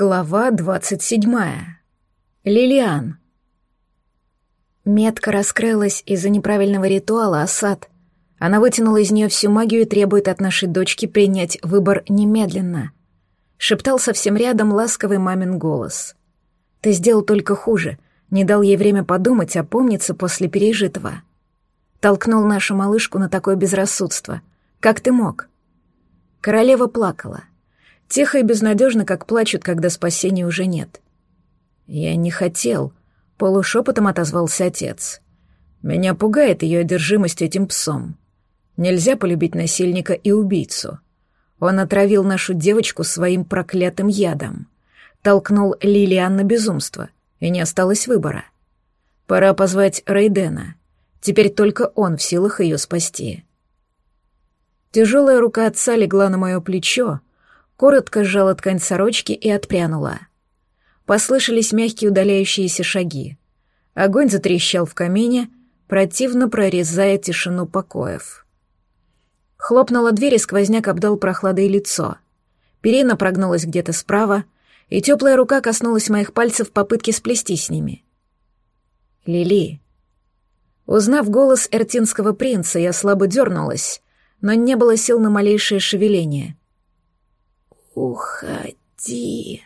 Глава двадцать седьмая. Лилиан. Метка раскрылась из-за неправильного ритуала Асад. Она вытянула из нее всю магию и требует от нашей дочки принять выбор немедленно. Шептал совсем рядом ласковый мамин голос. «Ты сделал только хуже, не дал ей время подумать, опомниться после пережитого. Толкнул нашу малышку на такое безрассудство. Как ты мог?» Королева плакала. Тихо и безнадежно, как плачут, когда спасения уже нет. «Я не хотел», — полушепотом отозвался отец. «Меня пугает ее одержимость этим псом. Нельзя полюбить насильника и убийцу. Он отравил нашу девочку своим проклятым ядом. Толкнул Лилиан на безумство, и не осталось выбора. Пора позвать Рейдена. Теперь только он в силах ее спасти». Тяжелая рука отца легла на мое плечо, коротко сжала ткань сорочки и отпрянула. Послышались мягкие удаляющиеся шаги. Огонь затрещал в камине, противно прорезая тишину покоев. Хлопнула дверь, и сквозняк обдал прохладой лицо. Перина прогнулась где-то справа, и теплая рука коснулась моих пальцев в попытке сплести с ними. «Лили». Узнав голос эртинского принца, я слабо дернулась, но не было сил на малейшее шевеление. «Уходи!»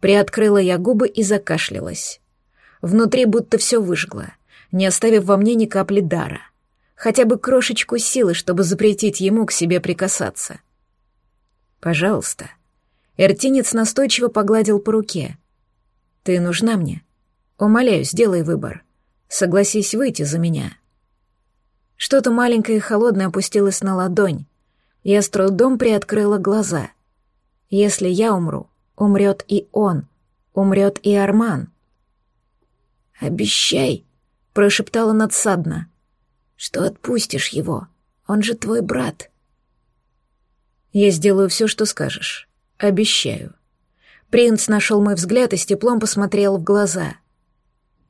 Приоткрыла я губы и закашлялась. Внутри будто все выжгло, не оставив во мне ни капли дара. Хотя бы крошечку силы, чтобы запретить ему к себе прикасаться. «Пожалуйста». Эртинец настойчиво погладил по руке. «Ты нужна мне. Умоляю, сделай выбор. Согласись выйти за меня». Что-то маленькое и холодное опустилось на ладонь. Я с трудом приоткрыла глаза. Если я умру, умрет и он, умрет и Арман. «Обещай», — прошептала надсадно, — «что отпустишь его, он же твой брат». «Я сделаю все, что скажешь. Обещаю». Принц нашел мой взгляд и с теплом посмотрел в глаза.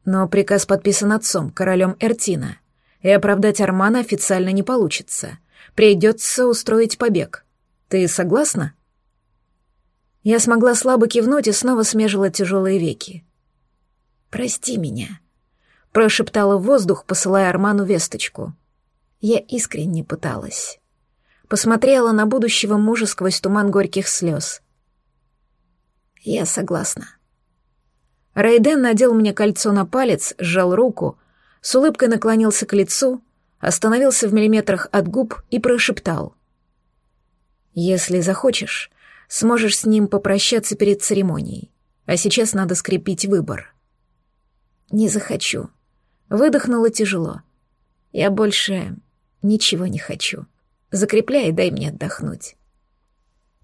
Но приказ подписан отцом, королем Эртина, и оправдать Армана официально не получится. Придется устроить побег. Ты согласна?» Я смогла слабо кивнуть и снова смежила тяжелые веки. «Прости меня», — прошептала в воздух, посылая Арману весточку. Я искренне пыталась. Посмотрела на будущего мужа сквозь туман горьких слез. «Я согласна». Рейден надел мне кольцо на палец, сжал руку, с улыбкой наклонился к лицу, остановился в миллиметрах от губ и прошептал. «Если захочешь, Сможешь с ним попрощаться перед церемонией. А сейчас надо скрепить выбор. Не захочу. Выдохнула тяжело. Я больше ничего не хочу. Закрепляй и дай мне отдохнуть.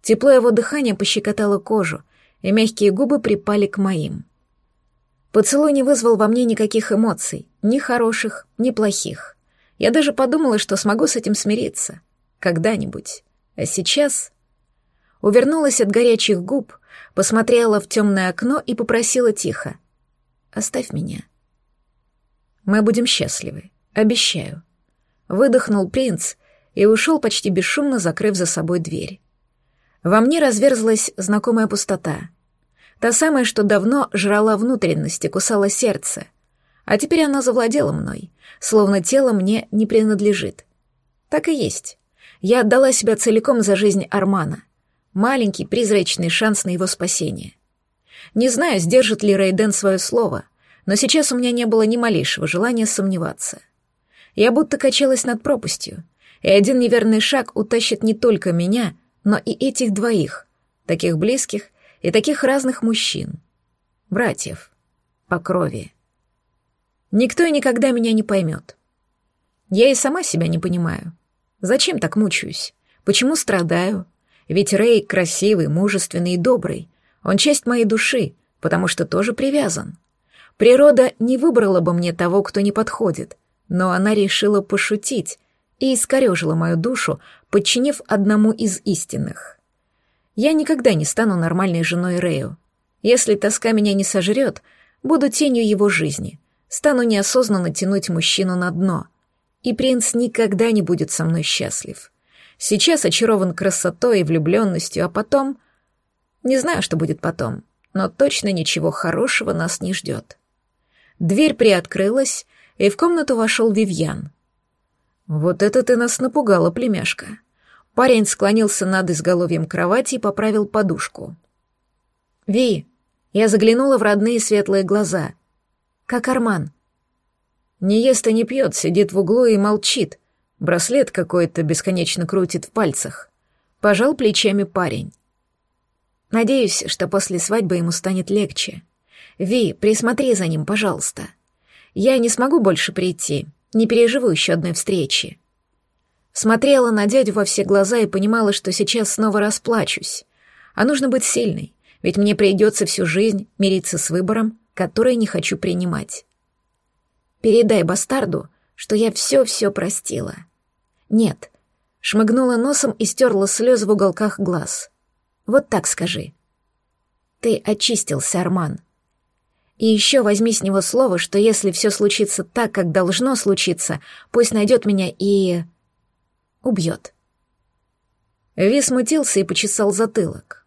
Тепло его дыхания пощекотало кожу, и мягкие губы припали к моим. Поцелуй не вызвал во мне никаких эмоций, ни хороших, ни плохих. Я даже подумала, что смогу с этим смириться. Когда-нибудь. А сейчас увернулась от горячих губ, посмотрела в темное окно и попросила тихо. «Оставь меня». «Мы будем счастливы, обещаю». Выдохнул принц и ушел почти бесшумно, закрыв за собой дверь. Во мне разверзлась знакомая пустота. Та самая, что давно жрала внутренности, кусала сердце. А теперь она завладела мной, словно тело мне не принадлежит. Так и есть. Я отдала себя целиком за жизнь Армана — Маленький призрачный шанс на его спасение. Не знаю, сдержит ли Рейден свое слово, но сейчас у меня не было ни малейшего желания сомневаться. Я будто качалась над пропастью, и один неверный шаг утащит не только меня, но и этих двоих, таких близких и таких разных мужчин. Братьев. По крови. Никто и никогда меня не поймет. Я и сама себя не понимаю. Зачем так мучаюсь? Почему страдаю? Ведь Рэй красивый, мужественный и добрый. Он часть моей души, потому что тоже привязан. Природа не выбрала бы мне того, кто не подходит, но она решила пошутить и искорежила мою душу, подчинив одному из истинных. Я никогда не стану нормальной женой Рэю. Если тоска меня не сожрет, буду тенью его жизни, стану неосознанно тянуть мужчину на дно, и принц никогда не будет со мной счастлив. Сейчас очарован красотой и влюбленностью, а потом... Не знаю, что будет потом. но точно ничего хорошего нас не ждет. Дверь приоткрылась, и в комнату вошел Вивьян. «Вот это ты нас напугала, племяшка». Парень склонился над изголовьем кровати и поправил подушку. «Ви!» Я заглянула в родные светлые глаза. «Как Арман?» «Не ест и не пьет, сидит в углу и молчит. Браслет какой-то бесконечно крутит в пальцах». Пожал плечами парень. «Надеюсь, что после свадьбы ему станет легче. Ви, присмотри за ним, пожалуйста. Я не смогу больше прийти, не переживу еще одной встречи». Смотрела на дядю во все глаза и понимала, что сейчас снова расплачусь. А нужно быть сильной, ведь мне придется всю жизнь мириться с выбором, который не хочу принимать. Передай бастарду, что я все-все простила. Нет. Шмыгнула носом и стерла слезы в уголках глаз. Вот так скажи. Ты очистился, Арман. И еще возьми с него слово, что если все случится так, как должно случиться, пусть найдет меня и... убьет. Ви смутился и почесал затылок.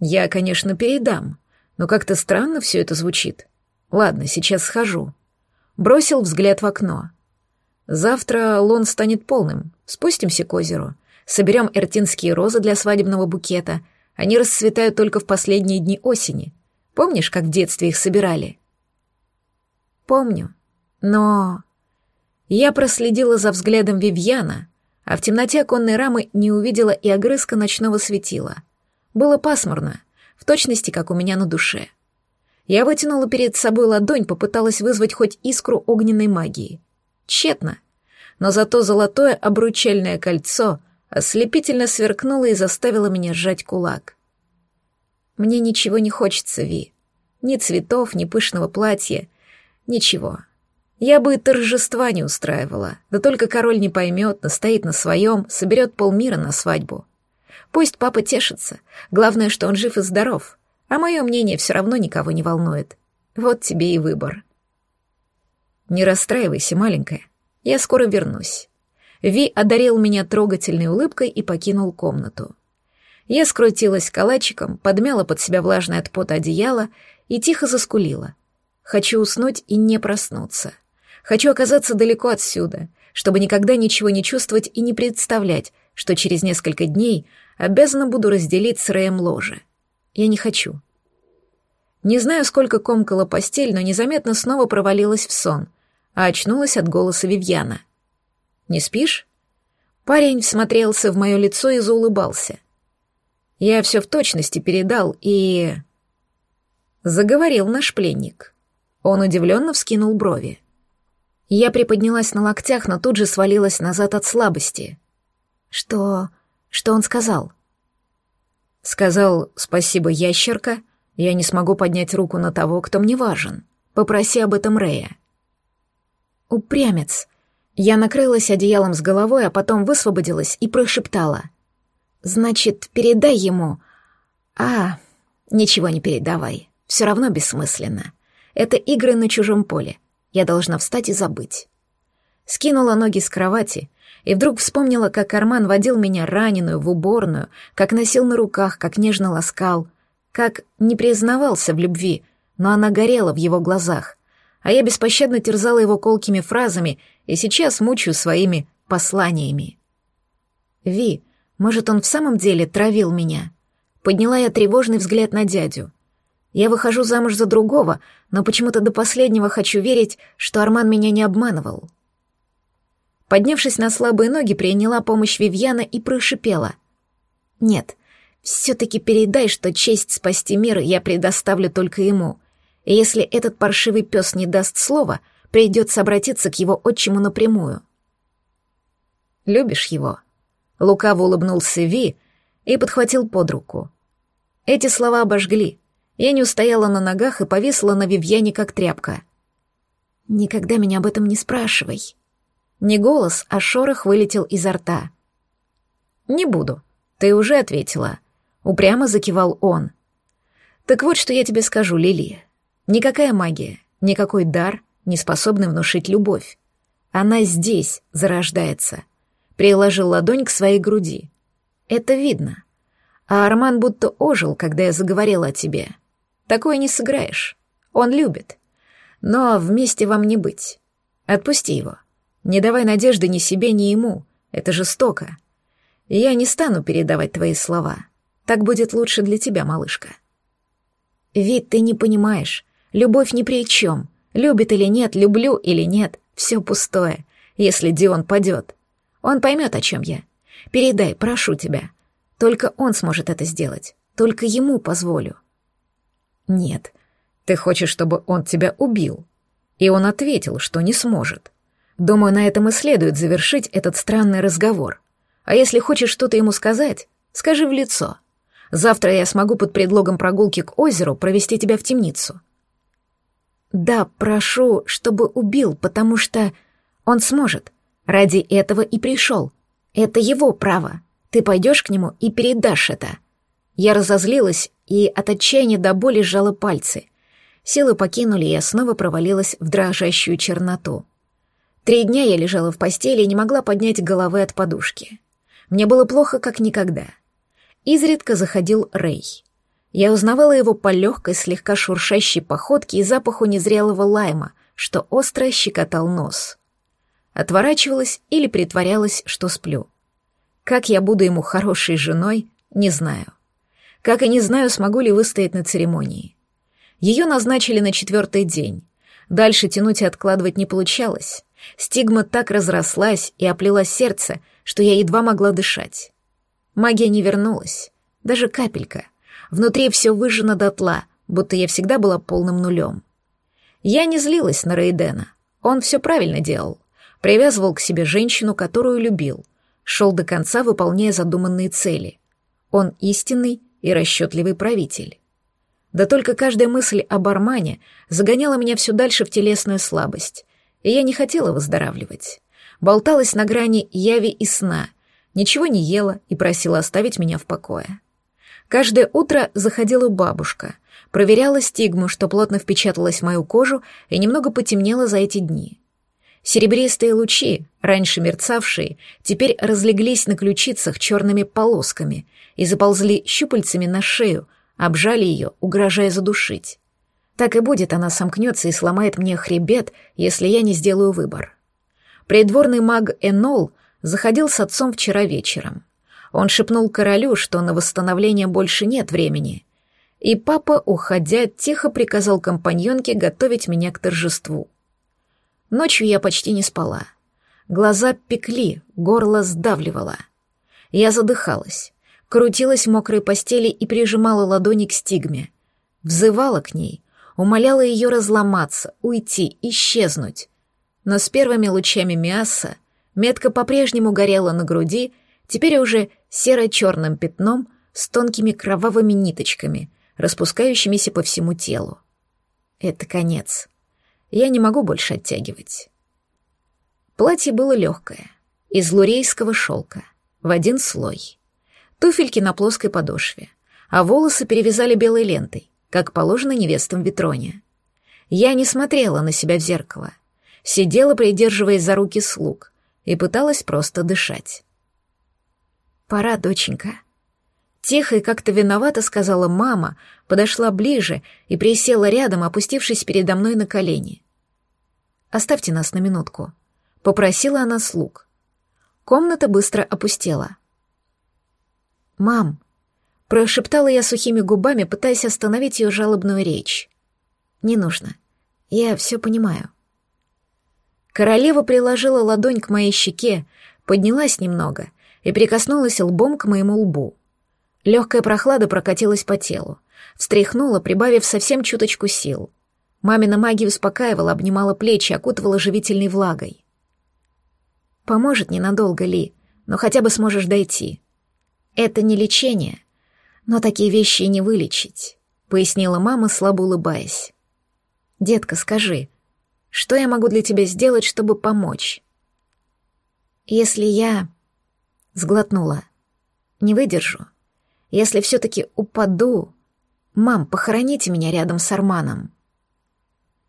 Я, конечно, передам, но как-то странно все это звучит. Ладно, сейчас схожу. Бросил взгляд в окно. Завтра лон станет полным. Спустимся к озеру. Соберем эртинские розы для свадебного букета. Они расцветают только в последние дни осени. Помнишь, как в детстве их собирали? Помню. Но... Я проследила за взглядом Вивьяна, а в темноте оконной рамы не увидела и огрызка ночного светила — было пасмурно, в точности, как у меня на душе. Я вытянула перед собой ладонь, попыталась вызвать хоть искру огненной магии. Тщетно. Но зато золотое обручальное кольцо ослепительно сверкнуло и заставило меня сжать кулак. Мне ничего не хочется, Ви. Ни цветов, ни пышного платья. Ничего. Я бы и торжества не устраивала. Да только король не поймет, настоит на своем, соберет полмира на свадьбу. Пусть папа тешится. Главное, что он жив и здоров. А мое мнение все равно никого не волнует. Вот тебе и выбор. Не расстраивайся, маленькая. Я скоро вернусь. Ви одарил меня трогательной улыбкой и покинул комнату. Я скрутилась калачиком, подмяла под себя влажное от пота одеяло и тихо заскулила. Хочу уснуть и не проснуться. Хочу оказаться далеко отсюда, чтобы никогда ничего не чувствовать и не представлять, что через несколько дней обязана буду разделить с Рэем ложе. Я не хочу. Не знаю, сколько комкала постель, но незаметно снова провалилась в сон, а очнулась от голоса Вивьяна. «Не спишь?» Парень всмотрелся в мое лицо и заулыбался. Я все в точности передал и... Заговорил наш пленник. Он удивленно вскинул брови. Я приподнялась на локтях, но тут же свалилась назад от слабости. «Что... что он сказал?» «Сказал спасибо, ящерка. Я не смогу поднять руку на того, кто мне важен. Попроси об этом Рея». «Упрямец». Я накрылась одеялом с головой, а потом высвободилась и прошептала. «Значит, передай ему...» «А, ничего не передавай. Все равно бессмысленно. Это игры на чужом поле. Я должна встать и забыть». Скинула ноги с кровати и вдруг вспомнила, как Арман водил меня раненую в уборную, как носил на руках, как нежно ласкал, как не признавался в любви, но она горела в его глазах, а я беспощадно терзала его колкими фразами и сейчас мучаю своими посланиями. «Ви, может, он в самом деле травил меня?» Подняла я тревожный взгляд на дядю. Я выхожу замуж за другого, но почему-то до последнего хочу верить, что Арман меня не обманывал. Поднявшись на слабые ноги, приняла помощь Вивьяна и прошипела. «Нет, все-таки передай, что честь спасти мир я предоставлю только ему. И если этот паршивый пес не даст слова, придется обратиться к его отчиму напрямую». «Любишь его?» Лукаво улыбнулся Ви и подхватил под руку. Эти слова обожгли. Я не устояла на ногах и повисла на Вивьяне как тряпка. «Никогда меня об этом не спрашивай», не голос, а шорох вылетел изо рта. «Не буду. Ты уже ответила». Упрямо закивал он. «Так вот, что я тебе скажу, Лили. Никакая магия, никакой дар не способны внушить любовь. Она здесь зарождается». Приложил ладонь к своей груди. «Это видно. А Арман будто ожил, когда я заговорила о тебе. Такое не сыграешь. Он любит. Но вместе вам не быть. Отпусти его. Не давай надежды ни себе, ни ему. Это жестоко. Я не стану передавать твои слова. Так будет лучше для тебя, малышка. Вид, ты не понимаешь. Любовь ни при чем. Любит или нет, люблю или нет, все пустое, если Дион падет. Он поймет, о чем я. Передай, прошу тебя. Только он сможет это сделать. Только ему позволю. Нет, ты хочешь, чтобы он тебя убил. И он ответил, что не сможет. Думаю, на этом и следует завершить этот странный разговор. А если хочешь что-то ему сказать, скажи в лицо. Завтра я смогу под предлогом прогулки к озеру провести тебя в темницу. Да, прошу, чтобы убил, потому что он сможет. Ради этого и пришел. Это его право. Ты пойдешь к нему и передашь это. Я разозлилась и от отчаяния до боли сжала пальцы. Силы покинули, и я снова провалилась в дрожащую черноту. Три дня я лежала в постели и не могла поднять головы от подушки. Мне было плохо, как никогда. Изредка заходил Рэй. Я узнавала его по легкой, слегка шуршащей походке и запаху незрелого лайма, что остро щекотал нос. Отворачивалась или притворялась, что сплю. Как я буду ему хорошей женой, не знаю. Как и не знаю, смогу ли выстоять на церемонии. Ее назначили на четвертый день. Дальше тянуть и откладывать не получалось. Стигма так разрослась и оплела сердце, что я едва могла дышать. Магия не вернулась, даже капелька. Внутри все выжжено дотла, будто я всегда была полным нулем. Я не злилась на Рейдена. Он все правильно делал. Привязывал к себе женщину, которую любил. Шел до конца, выполняя задуманные цели. Он истинный и расчетливый правитель. Да только каждая мысль об Армане загоняла меня все дальше в телесную слабость, и я не хотела выздоравливать. Болталась на грани яви и сна, ничего не ела и просила оставить меня в покое. Каждое утро заходила бабушка, проверяла стигму, что плотно впечаталась в мою кожу и немного потемнело за эти дни. Серебристые лучи, раньше мерцавшие, теперь разлеглись на ключицах черными полосками и заползли щупальцами на шею, обжали ее, угрожая задушить. Так и будет, она сомкнется и сломает мне хребет, если я не сделаю выбор. Придворный маг Энол заходил с отцом вчера вечером. Он шепнул королю, что на восстановление больше нет времени. И папа, уходя, тихо приказал компаньонке готовить меня к торжеству. Ночью я почти не спала. Глаза пекли, горло сдавливало. Я задыхалась, крутилась в мокрой постели и прижимала ладони к стигме. Взывала к ней, умоляла ее разломаться, уйти, исчезнуть. Но с первыми лучами мяса метка по-прежнему горела на груди, теперь уже серо-черным пятном с тонкими кровавыми ниточками, распускающимися по всему телу. Это конец. Я не могу больше оттягивать. Платье было легкое, из лурейского шелка, в один слой. Туфельки на плоской подошве, а волосы перевязали белой лентой, как положено невестам Ветроне. Я не смотрела на себя в зеркало, сидела, придерживаясь за руки слуг, и пыталась просто дышать. «Пора, доченька». Тихо и как-то виновато сказала мама, подошла ближе и присела рядом, опустившись передо мной на колени. «Оставьте нас на минутку», — попросила она слуг. Комната быстро опустела. «Мам», — прошептала я сухими губами, пытаясь остановить ее жалобную речь. «Не нужно. Я все понимаю». Королева приложила ладонь к моей щеке, поднялась немного — и прикоснулась лбом к моему лбу. Легкая прохлада прокатилась по телу, встряхнула, прибавив совсем чуточку сил. Мамина магия успокаивала, обнимала плечи, окутывала живительной влагой. «Поможет ненадолго, Ли, но хотя бы сможешь дойти. Это не лечение, но такие вещи и не вылечить», — пояснила мама, слабо улыбаясь. «Детка, скажи, что я могу для тебя сделать, чтобы помочь?» «Если я...» Сглотнула. Не выдержу. Если все-таки упаду... Мам, похороните меня рядом с Арманом.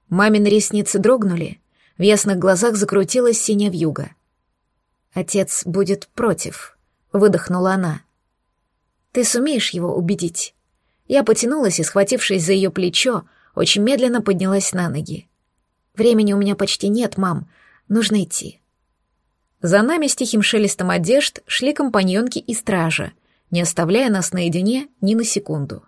Мамины ресницы дрогнули, в ясных глазах закрутилась синяя вьюга. Отец будет против, выдохнула она. Ты сумеешь его убедить?» Я потянулась и, схватившись за ее плечо, очень медленно поднялась на ноги. «Времени у меня почти нет, мам. Нужно идти». За нами с тихим шелестом одежд шли компаньонки и стража, не оставляя нас наедине ни на секунду.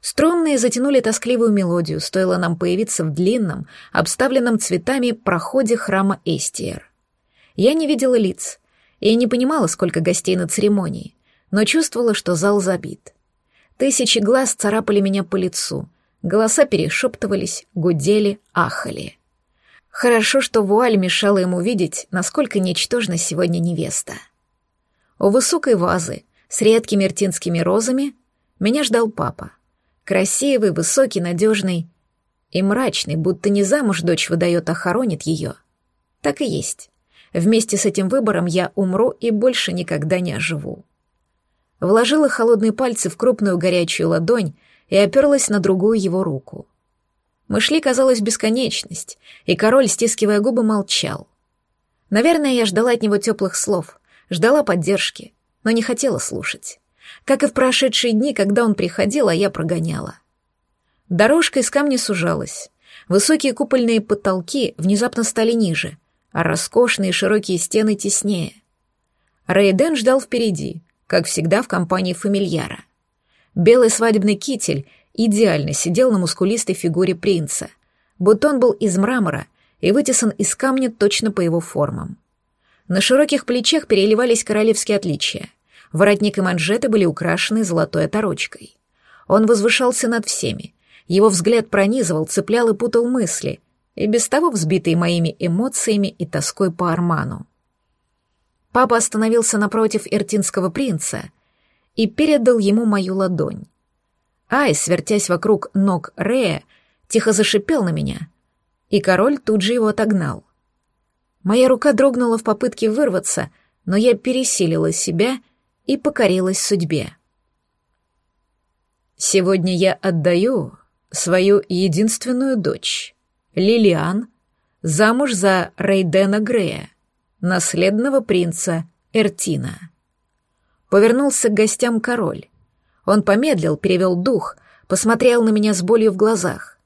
Струнные затянули тоскливую мелодию, стоило нам появиться в длинном, обставленном цветами проходе храма Эстиер. Я не видела лиц и не понимала, сколько гостей на церемонии, но чувствовала, что зал забит. Тысячи глаз царапали меня по лицу, голоса перешептывались, гудели, ахали. Хорошо, что вуаль мешала ему видеть, насколько ничтожна сегодня невеста. У высокой вазы с редкими ртинскими розами меня ждал папа. Красивый, высокий, надежный и мрачный, будто не замуж дочь выдает, а хоронит ее. Так и есть. Вместе с этим выбором я умру и больше никогда не оживу. Вложила холодные пальцы в крупную горячую ладонь и оперлась на другую его руку. Мы шли, казалось, бесконечность, и король, стискивая губы, молчал. Наверное, я ждала от него теплых слов, ждала поддержки, но не хотела слушать как и в прошедшие дни, когда он приходил, а я прогоняла. Дорожка из камня сужалась. Высокие купольные потолки внезапно стали ниже, а роскошные широкие стены теснее. Рейден ждал впереди, как всегда в компании фамильяра. Белый свадебный китель идеально сидел на мускулистой фигуре принца, будто он был из мрамора и вытесан из камня точно по его формам. На широких плечах переливались королевские отличия — Воротник и манжеты были украшены золотой оторочкой. Он возвышался над всеми. Его взгляд пронизывал, цеплял и путал мысли, и без того взбитые моими эмоциями и тоской по Арману. Папа остановился напротив эртинского принца и передал ему мою ладонь. Ай, свертясь вокруг ног Рея, тихо зашипел на меня, и король тут же его отогнал. Моя рука дрогнула в попытке вырваться, но я пересилила себя и покорилась судьбе. Сегодня я отдаю свою единственную дочь, Лилиан, замуж за Рейдена Грея, наследного принца Эртина. Повернулся к гостям король. Он помедлил, перевел дух, посмотрел на меня с болью в глазах.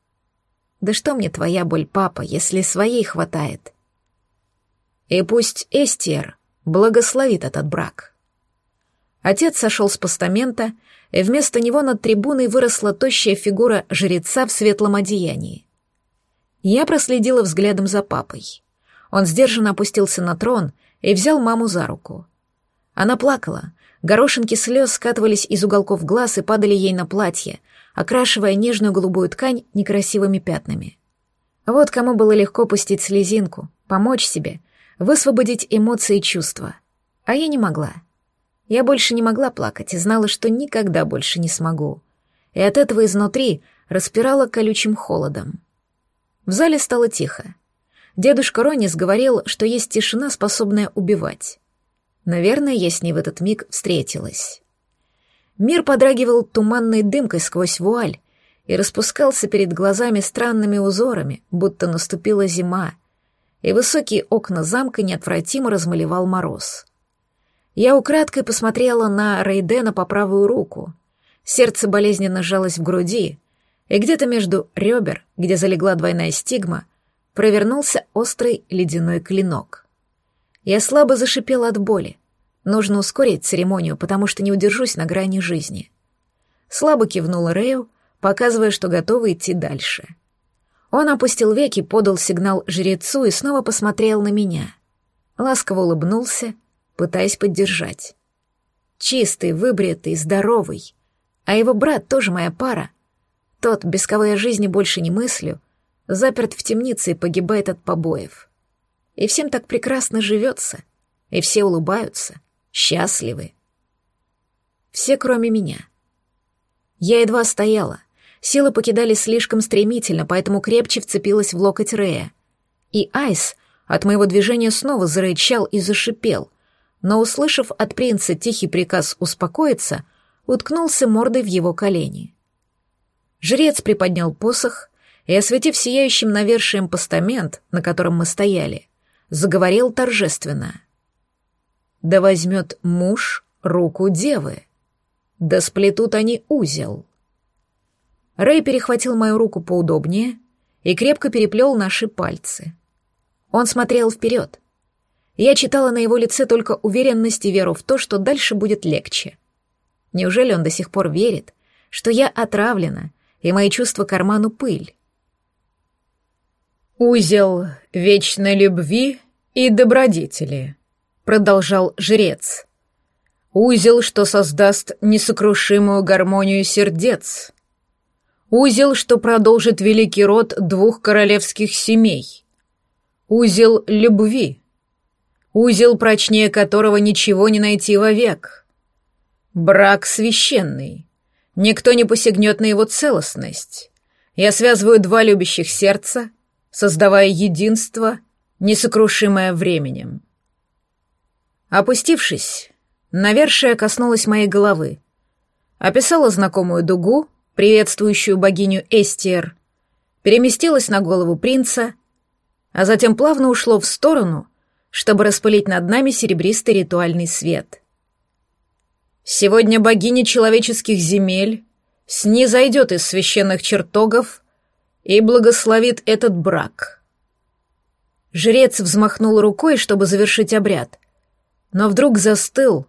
«Да что мне твоя боль, папа, если своей хватает?» «И пусть Эстер благословит этот брак». Отец сошел с постамента, и вместо него над трибуной выросла тощая фигура жреца в светлом одеянии. Я проследила взглядом за папой. Он сдержанно опустился на трон и взял маму за руку. Она плакала, горошинки слез скатывались из уголков глаз и падали ей на платье, окрашивая нежную голубую ткань некрасивыми пятнами. Вот кому было легко пустить слезинку, помочь себе, высвободить эмоции и чувства. А я не могла. Я больше не могла плакать и знала, что никогда больше не смогу. И от этого изнутри распирала колючим холодом. В зале стало тихо. Дедушка Ронис говорил, что есть тишина, способная убивать. Наверное, я с ней в этот миг встретилась. Мир подрагивал туманной дымкой сквозь вуаль и распускался перед глазами странными узорами, будто наступила зима, и высокие окна замка неотвратимо размалевал мороз. Я украдкой посмотрела на Рейдена по правую руку. Сердце болезненно сжалось в груди, и где-то между ребер, где залегла двойная стигма, провернулся острый ледяной клинок. Я слабо зашипела от боли. Нужно ускорить церемонию, потому что не удержусь на грани жизни. Слабо кивнула Рэю, показывая, что готова идти дальше. Он опустил веки, подал сигнал жрецу и снова посмотрел на меня. Ласково улыбнулся пытаясь поддержать. Чистый, выбритый, здоровый. А его брат тоже моя пара. Тот, без кого я жизни больше не мыслю, заперт в темнице и погибает от побоев. И всем так прекрасно живется, и все улыбаются, счастливы. Все, кроме меня. Я едва стояла. Силы покидали слишком стремительно, поэтому крепче вцепилась в локоть Рея. И Айс от моего движения снова зарычал и зашипел, но, услышав от принца тихий приказ успокоиться, уткнулся мордой в его колени. Жрец приподнял посох и, осветив сияющим навершием постамент, на котором мы стояли, заговорил торжественно. «Да возьмет муж руку девы». да сплетут они узел. Рэй перехватил мою руку поудобнее и крепко переплел наши пальцы. Он смотрел вперед. Я читала на его лице только уверенность и веру в то, что дальше будет легче. Неужели он до сих пор верит, что я отравлена, и мои чувства карману пыль? «Узел вечной любви и добродетели», — продолжал жрец. «Узел, что создаст несокрушимую гармонию сердец. Узел, что продолжит великий род двух королевских семей. Узел любви. Узел, прочнее которого ничего не найти вовек. Брак священный. Никто не посягнет на его целостность. Я связываю два любящих сердца — создавая единство, несокрушимое временем. Опустившись, навершие коснулась моей головы, описала знакомую дугу, приветствующую богиню Эстиер, переместилась на голову принца, а затем плавно ушло в сторону, чтобы распылить над нами серебристый ритуальный свет. Сегодня богиня человеческих земель снизойдет из священных чертогов и благословит этот брак. Жрец взмахнул рукой, чтобы завершить обряд, но вдруг застыл,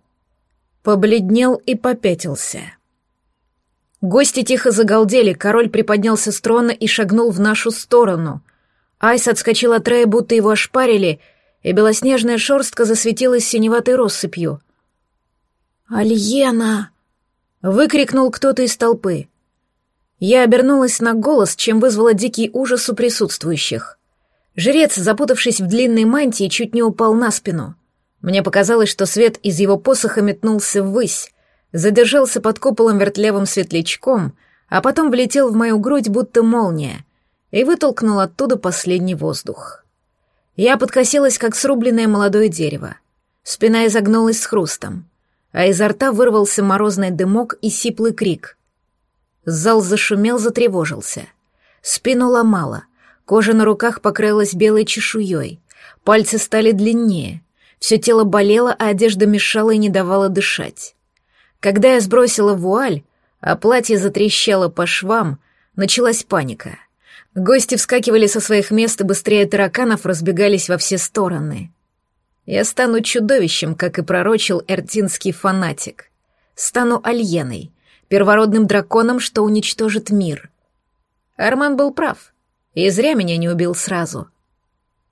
побледнел и попятился. Гости тихо загалдели, король приподнялся с трона и шагнул в нашу сторону. Айс отскочил от Рея, будто его ошпарили, и белоснежная шерстка засветилась синеватой россыпью. «Альена!» — выкрикнул кто-то из толпы. Я обернулась на голос, чем вызвала дикий ужас у присутствующих. Жрец, запутавшись в длинной мантии, чуть не упал на спину. Мне показалось, что свет из его посоха метнулся ввысь, задержался под куполом вертлевым светлячком, а потом влетел в мою грудь, будто молния, и вытолкнул оттуда последний воздух. Я подкосилась, как срубленное молодое дерево. Спина изогнулась с хрустом, а изо рта вырвался морозный дымок и сиплый крик — Зал зашумел, затревожился. Спину ломало, кожа на руках покрылась белой чешуей, пальцы стали длиннее, все тело болело, а одежда мешала и не давала дышать. Когда я сбросила вуаль, а платье затрещало по швам, началась паника. Гости вскакивали со своих мест и быстрее тараканов разбегались во все стороны. Я стану чудовищем, как и пророчил эртинский фанатик. Стану альеной, первородным драконом, что уничтожит мир. Арман был прав, и зря меня не убил сразу.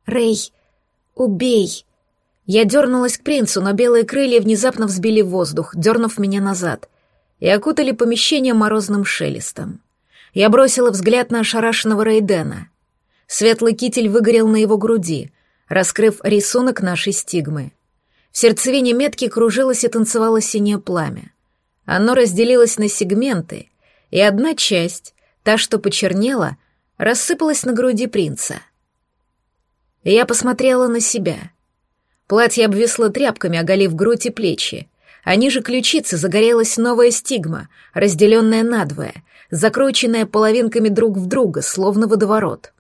«Рэй, убей!» Я дернулась к принцу, но белые крылья внезапно взбили воздух, дернув меня назад, и окутали помещение морозным шелестом. Я бросила взгляд на ошарашенного Рейдена. Светлый китель выгорел на его груди, раскрыв рисунок нашей стигмы. В сердцевине метки кружилось и танцевало синее пламя. Оно разделилось на сегменты, и одна часть, та, что почернела, рассыпалась на груди принца. Я посмотрела на себя. Платье обвисло тряпками, оголив грудь и плечи, а ниже ключицы загорелась новая стигма, разделенная надвое, закрученная половинками друг в друга, словно водоворот.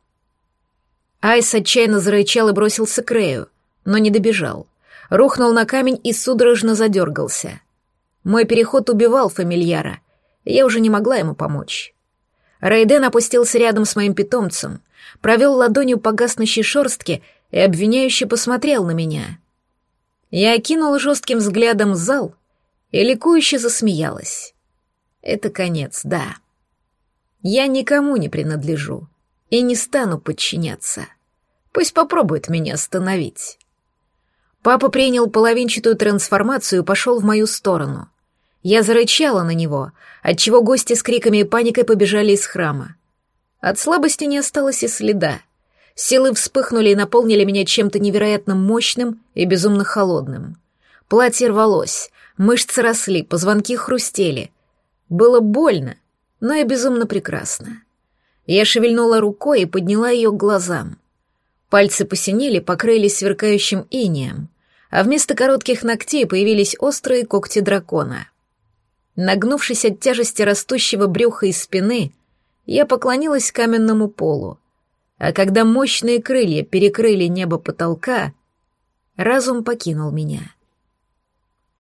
Айс отчаянно зарычал и бросился к Рэю, но не добежал. Рухнул на камень и судорожно задергался — мой переход убивал фамильяра, я уже не могла ему помочь. Рейден опустился рядом с моим питомцем, провел ладонью по гаснущей шерстке и обвиняюще посмотрел на меня. Я окинула жестким взглядом зал и ликующе засмеялась. Это конец, да. Я никому не принадлежу и не стану подчиняться. Пусть попробует меня остановить. Папа принял половинчатую трансформацию и пошел в мою сторону. Я зарычала на него, отчего гости с криками и паникой побежали из храма. От слабости не осталось и следа. Силы вспыхнули и наполнили меня чем-то невероятно мощным и безумно холодным. Платье рвалось, мышцы росли, позвонки хрустели. Было больно, но и безумно прекрасно. Я шевельнула рукой и подняла ее к глазам. Пальцы посинели, покрылись сверкающим инеем, а вместо коротких ногтей появились острые когти дракона. Нагнувшись от тяжести растущего брюха и спины, я поклонилась каменному полу. А когда мощные крылья перекрыли небо потолка, разум покинул меня —